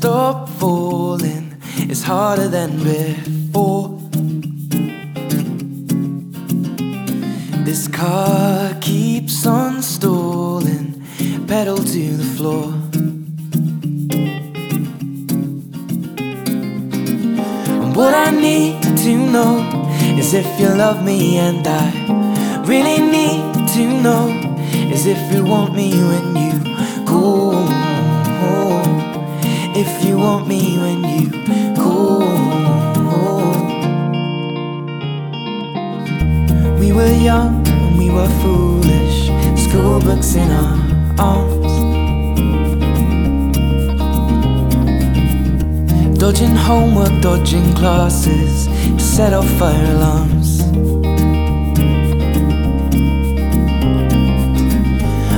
stop falling it's harder than before. This car keeps on stalling, pedal to the floor. And what I need to know is if you love me, and I really need to know is if you want me when you go. If you want me when you call. We were young and we were foolish, school books in our arms. Dodging homework, dodging classes, to set off fire alarms.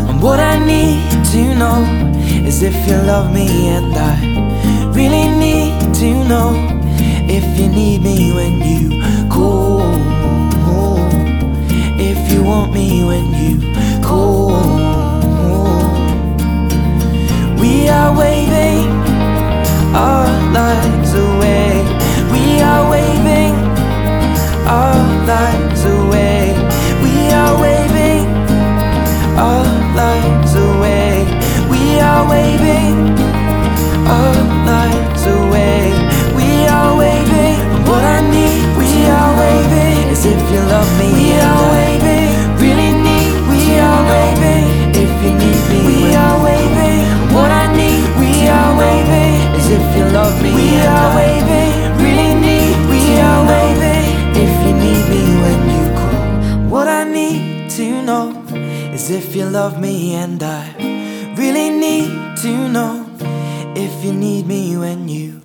And what I need to know is if you love me, and I really need to know if you need me when you home. If you want me when you home. We are waving our lives away. We are waving our lives away. We are waving our lives away. We are waving our if you love me, we are waving. Really need, we are waving. If you need me, we are waving. What I need, we are waving. Is if you love me, we are waving. Really need, we are waving. If you need me when you call, what I need to know is if you love me, and I really need to know if you need me when you